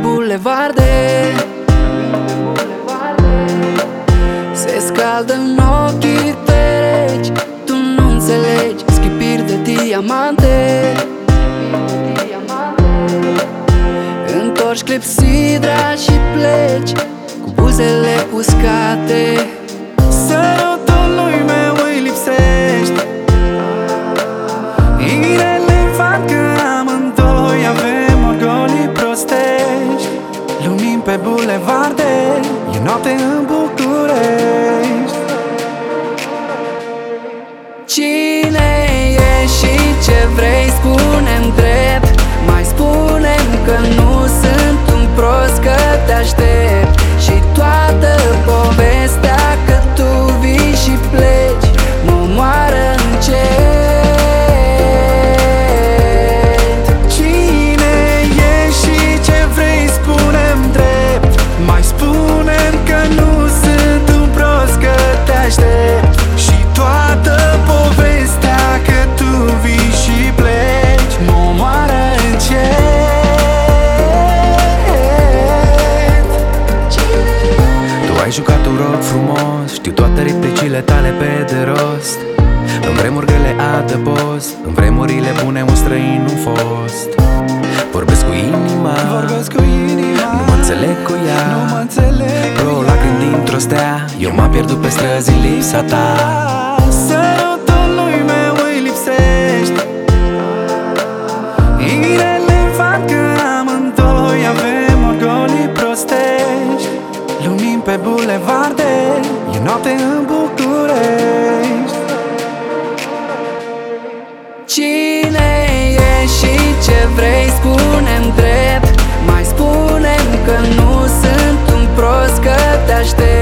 bulevarde. Se scaldă în ochii tăi Tu nu înțelegi. Schipiri de diamante. Întorci clepsidra și pleci Cu buzele uscate bulevarde, e noapte în București. Cine e și ce vrei spune drept. Mai spune că nu sunt un prost că te aștept ai jucat un rol frumos. Știu toate replicile tale pe de rost. În vremuri grele adăpost În vremurile bune un străin nu fost. Vorbesc cu inima Vorbesc cu inima Nu mă înțeleg cu ea. Nu mă înțeleg Pro lacrimi dintr-o stea Eu m-am pierdut pe străzi în lipsa ta. Sărutul lui meu îi lipsești Irelevant că amândoi avem orgolii prostești noapte în București Cine e și ce vrei spune-mi drept. Mai spune că nu sunt un prost că te aștept.